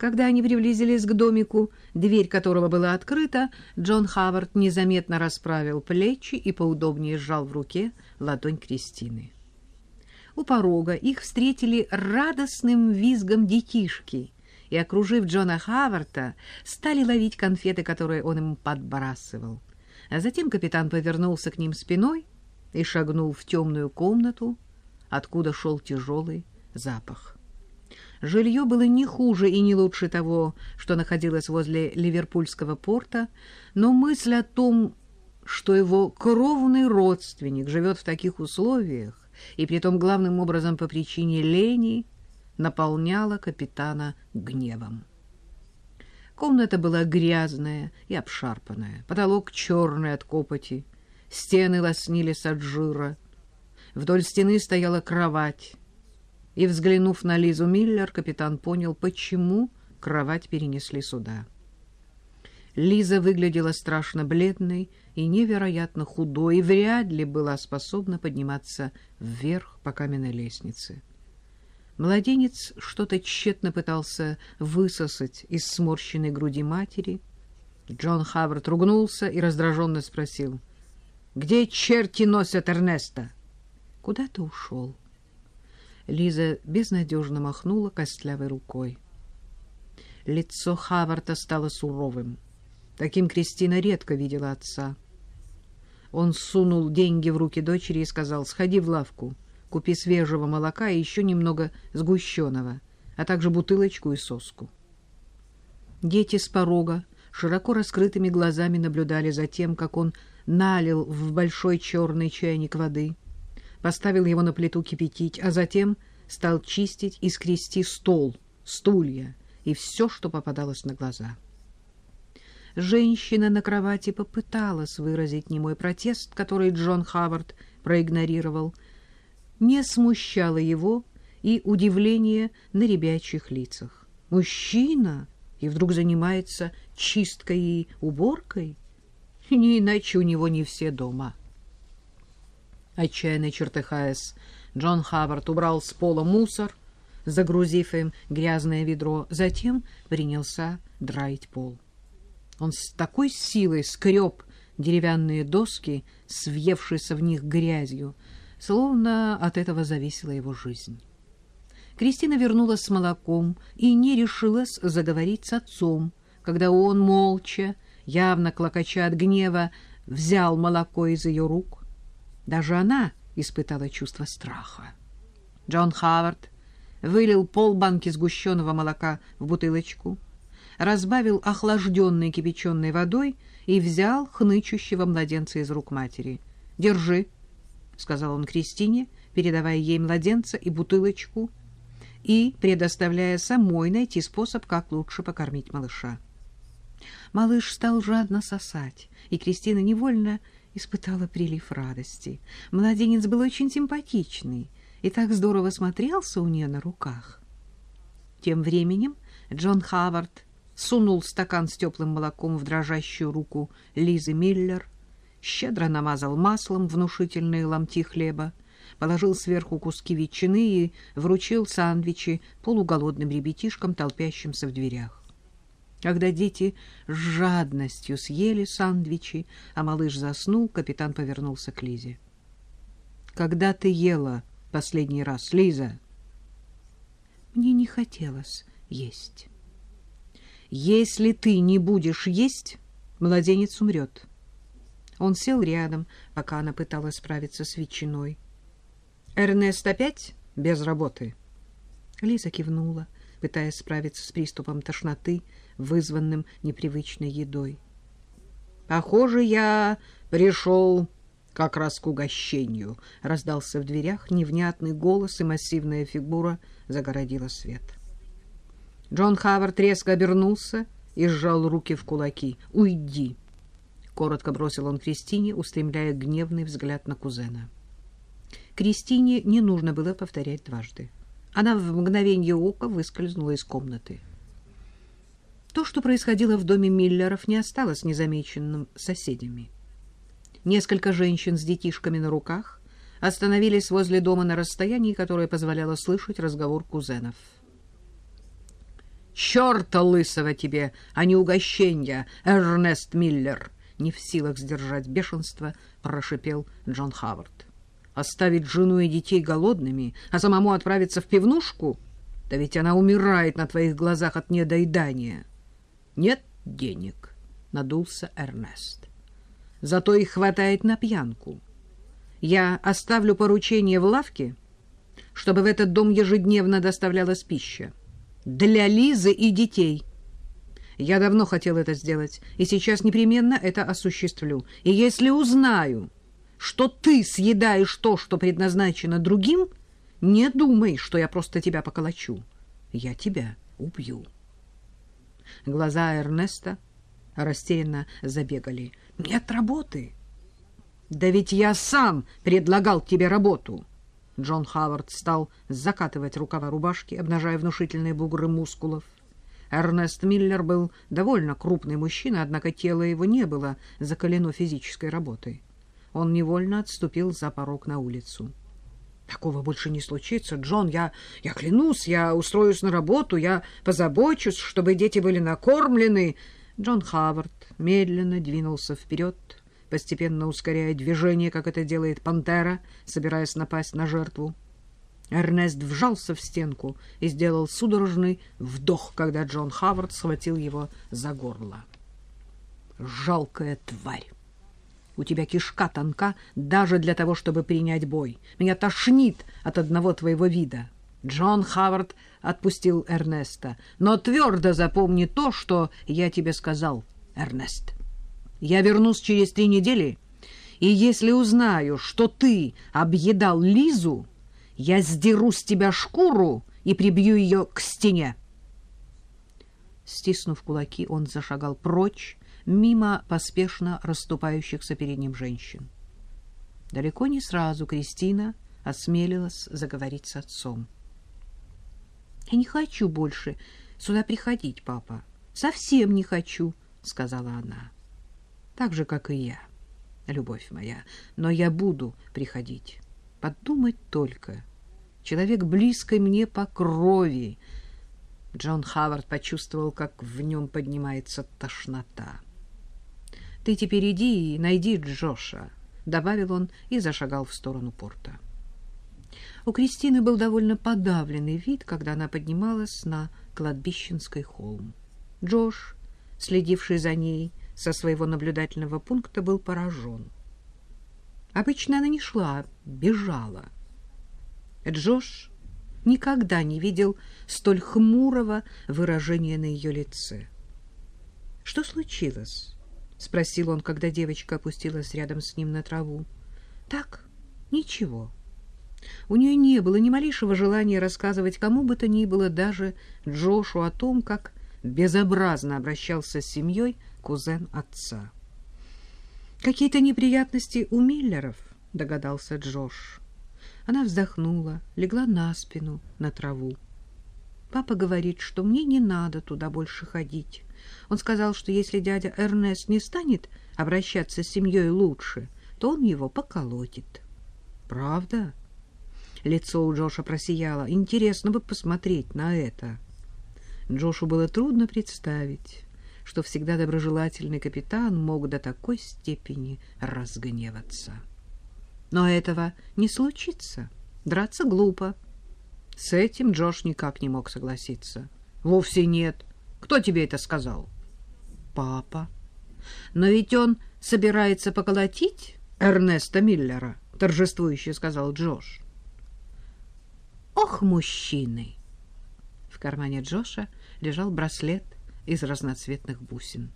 Когда они приблизились к домику, дверь которого была открыта, Джон Хавард незаметно расправил плечи и поудобнее сжал в руке ладонь Кристины. У порога их встретили радостным визгом детишки и, окружив Джона Хаварта, стали ловить конфеты, которые он им подбрасывал. А затем капитан повернулся к ним спиной и шагнул в темную комнату, откуда шел тяжелый запах. Жилье было не хуже и не лучше того, что находилось возле Ливерпульского порта, но мысль о том, что его кровный родственник живет в таких условиях, и притом главным образом по причине лени, наполняла капитана гневом. Комната была грязная и обшарпанная, потолок черный от копоти, стены лоснились от жира, вдоль стены стояла кровать, и, взглянув на Лизу Миллер, капитан понял, почему кровать перенесли сюда. Лиза выглядела страшно бледной и невероятно худой, и вряд ли была способна подниматься вверх по каменной лестнице. Младенец что-то тщетно пытался высосать из сморщенной груди матери. Джон Хавард ругнулся и раздраженно спросил, «Где черти носят Эрнеста?» «Куда ты ушел?» Лиза безнадежно махнула костлявой рукой. Лицо Хаварта стало суровым. Таким Кристина редко видела отца. Он сунул деньги в руки дочери и сказал, «Сходи в лавку, купи свежего молока и еще немного сгущенного, а также бутылочку и соску». Дети с порога широко раскрытыми глазами наблюдали за тем, как он налил в большой черный чайник воды — поставил его на плиту кипятить, а затем стал чистить и скрести стол, стулья и все, что попадалось на глаза. Женщина на кровати попыталась выразить немой протест, который Джон Хавард проигнорировал. Не смущало его и удивление на ребячьих лицах. Мужчина и вдруг занимается чисткой и уборкой? Не иначе у него не все дома. Отчаянно чертыхаясь, Джон Хавард убрал с пола мусор, загрузив им грязное ведро, затем принялся драить пол. Он с такой силой скреб деревянные доски, свевшиеся в них грязью, словно от этого зависела его жизнь. Кристина вернулась с молоком и не решилась заговорить с отцом, когда он, молча, явно клокоча от гнева, взял молоко из ее рук, даже она испытала чувство страха. Джон Хавард вылил полбанки сгущенного молока в бутылочку, разбавил охлажденной кипяченой водой и взял хнычущего младенца из рук матери. «Держи», — сказал он Кристине, передавая ей младенца и бутылочку, и предоставляя самой найти способ, как лучше покормить малыша. Малыш стал жадно сосать, и Кристина невольно испытала прилив радости. Младенец был очень симпатичный и так здорово смотрелся у нее на руках. Тем временем Джон Хавард сунул стакан с теплым молоком в дрожащую руку Лизы Миллер, щедро намазал маслом внушительные ломти хлеба, положил сверху куски ветчины и вручил сандвичи полуголодным ребятишкам, толпящимся в дверях. Когда дети с жадностью съели сандвичи, а малыш заснул, капитан повернулся к Лизе. «Когда ты ела последний раз, Лиза?» «Мне не хотелось есть». «Если ты не будешь есть, младенец умрет». Он сел рядом, пока она пыталась справиться с ветчиной. «Эрнест опять без работы?» Лиза кивнула пытаясь справиться с приступом тошноты, вызванным непривычной едой. «Похоже, я пришел как раз к угощению», — раздался в дверях невнятный голос, и массивная фигура загородила свет. Джон Хавард резко обернулся и сжал руки в кулаки. «Уйди!» — коротко бросил он Кристине, устремляя гневный взгляд на кузена. Кристине не нужно было повторять дважды. Она в мгновение ока выскользнула из комнаты. То, что происходило в доме Миллеров, не осталось незамеченным соседями. Несколько женщин с детишками на руках остановились возле дома на расстоянии, которое позволяло слышать разговор кузенов. Черта лысого тебе, а не угощенья, Эрнест Миллер! Не в силах сдержать бешенство, прошипел Джон Хавард. Оставить жену и детей голодными, а самому отправиться в пивнушку? Да ведь она умирает на твоих глазах от недоедания. Нет денег, надулся Эрнест. Зато их хватает на пьянку. Я оставлю поручение в лавке, чтобы в этот дом ежедневно доставлялась пища. Для Лизы и детей. Я давно хотел это сделать, и сейчас непременно это осуществлю. И если узнаю, что ты съедаешь то, что предназначено другим, не думай, что я просто тебя поколочу. Я тебя убью. Глаза Эрнеста растерянно забегали. Нет работы. Да ведь я сам предлагал тебе работу. Джон Хавард стал закатывать рукава рубашки, обнажая внушительные бугры мускулов. Эрнест Миллер был довольно крупный мужчина, однако тело его не было закалено физической работой. Он невольно отступил за порог на улицу. Такого больше не случится, Джон. Я, я клянусь, я устроюсь на работу, я позабочусь, чтобы дети были накормлены. Джон Хавард медленно двинулся вперед, постепенно ускоряя движение, как это делает пантера, собираясь напасть на жертву. Эрнест вжался в стенку и сделал судорожный вдох, когда Джон Хавард схватил его за горло. «Жалкая тварь!» У тебя кишка тонка даже для того, чтобы принять бой. Меня тошнит от одного твоего вида. Джон Хавард отпустил Эрнеста. Но твердо запомни то, что я тебе сказал, Эрнест. Я вернусь через три недели, и если узнаю, что ты объедал Лизу, я сдеру с тебя шкуру и прибью ее к стене. Стиснув кулаки, он зашагал прочь, мимо поспешно расступающихся перед ним женщин. Далеко не сразу Кристина осмелилась заговорить с отцом. — Я не хочу больше сюда приходить, папа. Совсем не хочу, — сказала она. — Так же, как и я, любовь моя. Но я буду приходить. Подумать только. Человек близкий мне по крови. Джон Хавард почувствовал, как в нем поднимается тошнота. Ты теперь иди и найди Джоша, — добавил он и зашагал в сторону порта. У Кристины был довольно подавленный вид, когда она поднималась на кладбищенский холм. Джош, следивший за ней со своего наблюдательного пункта, был поражен. Обычно она не шла, бежала. Джош никогда не видел столь хмурого выражения на ее лице. Что случилось? — спросил он, когда девочка опустилась рядом с ним на траву. — Так, ничего. У нее не было ни малейшего желания рассказывать кому бы то ни было, даже Джошу, о том, как безобразно обращался с семьей кузен отца. «Какие-то неприятности у Миллеров», — догадался Джош. Она вздохнула, легла на спину, на траву. «Папа говорит, что мне не надо туда больше ходить». Он сказал, что если дядя Эрнест не станет обращаться с семьей лучше, то он его поколотит. Правда? Лицо у Джоша просияло. Интересно бы посмотреть на это. Джошу было трудно представить, что всегда доброжелательный капитан мог до такой степени разгневаться. Но этого не случится. Драться глупо. С этим Джош никак не мог согласиться. Вовсе нет. Кто тебе это сказал? Папа. Но ведь он собирается поколотить Эрнеста Миллера, торжествующе сказал Джош. Ох, мужчины! В кармане Джоша лежал браслет из разноцветных бусин.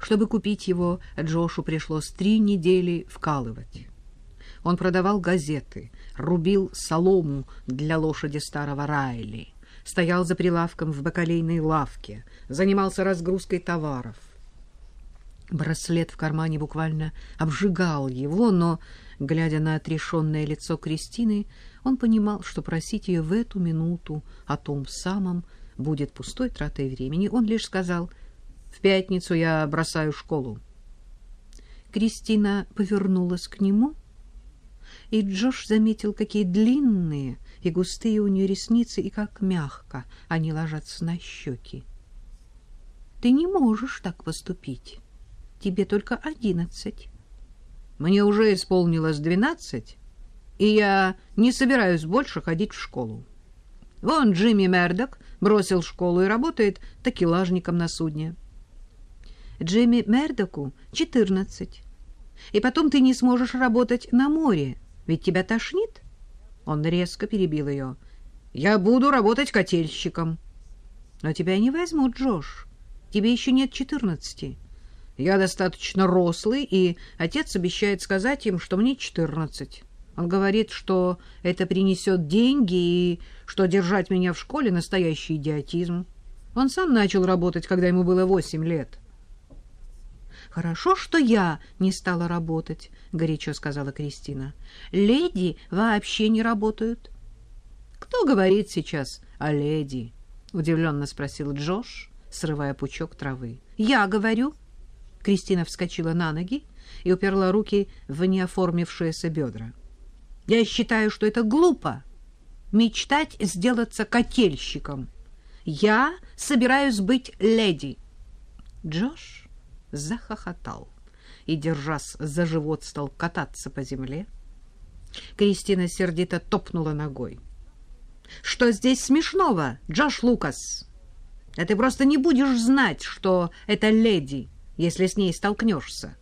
Чтобы купить его, Джошу пришлось три недели вкалывать. Он продавал газеты, рубил солому для лошади старого Райли — стоял за прилавком в бакалейной лавке, занимался разгрузкой товаров. Браслет в кармане буквально обжигал его, но, глядя на отрешенное лицо Кристины, он понимал, что просить ее в эту минуту о том самом будет пустой тратой времени. Он лишь сказал «В пятницу я бросаю школу». Кристина повернулась к нему, и Джош заметил, какие длинные, и густые у нее ресницы, и как мягко они ложатся на щеки. Ты не можешь так поступить. Тебе только одиннадцать. Мне уже исполнилось двенадцать, и я не собираюсь больше ходить в школу. Вон Джимми Мердок бросил школу и работает такелажником на судне. Джимми Мердоку четырнадцать. И потом ты не сможешь работать на море, ведь тебя тошнит. Он резко перебил ее. Я буду работать котельщиком. Но тебя не возьмут, Джош. Тебе еще нет четырнадцати. Я достаточно рослый, и отец обещает сказать им, что мне четырнадцать. Он говорит, что это принесет деньги и что держать меня в школе — настоящий идиотизм. Он сам начал работать, когда ему было восемь лет. «Хорошо, что я не стала работать», — горячо сказала Кристина. «Леди вообще не работают». «Кто говорит сейчас о леди?» — удивленно спросил Джош, срывая пучок травы. «Я говорю», Кристина вскочила на ноги и уперла руки в неоформившиеся бедра. «Я считаю, что это глупо — мечтать сделаться котельщиком. Я собираюсь быть леди». Джош захохотал и, держась за живот, стал кататься по земле. Кристина сердито топнула ногой. «Что здесь смешного, Джош Лукас? Да ты просто не будешь знать, что это леди» если с ней столкнешься.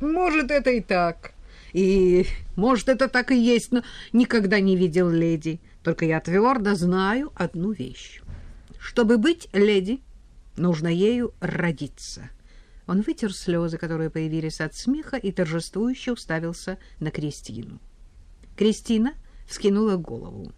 Может, это и так. И, может, это так и есть, но никогда не видел леди. Только я твердо знаю одну вещь. Чтобы быть леди, нужно ею родиться. Он вытер слезы, которые появились от смеха, и торжествующе уставился на Кристину. Кристина вскинула голову.